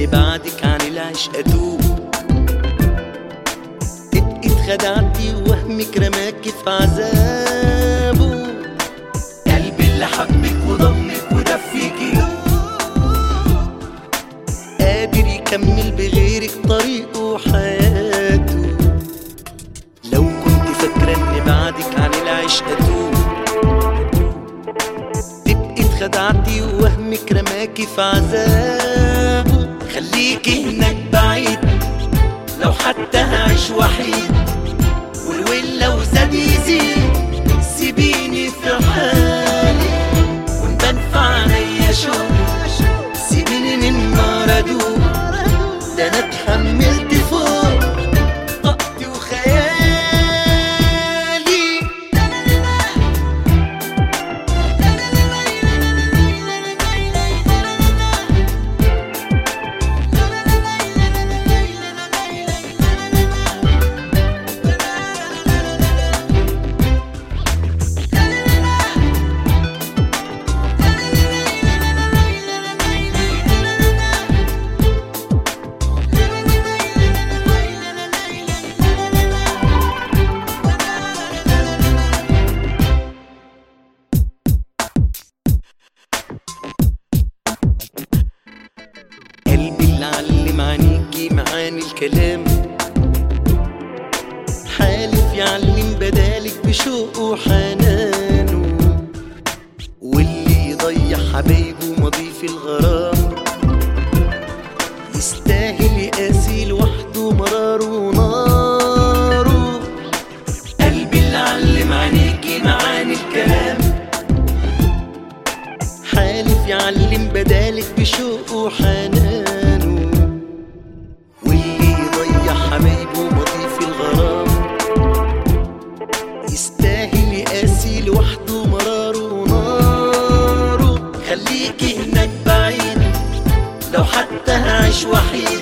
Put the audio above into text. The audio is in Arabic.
اللي بعدي عن العشق اتوب تبقي اتخدعتي ووهمك رماكي في عذابه قلبي اللي حبك وضمك ودفيكي قادر يكمل بغيرك طريقه وحياته لو كنت فاكرة اني بعدك عن العشق اتوب خدعتي ووهمك رماكي في عذابه خليكي هناك بعيد. لو حتى هعيش وحيد. والويل لو زاد يزيد. سيبيني عينيكي معاني الكلام. حالف يعلم بدالك بشوقه وحنانه واللي يضيع حبايبه مضيف الغرام. خليكي هناك بعيد. لو حتى هعيش وحيد.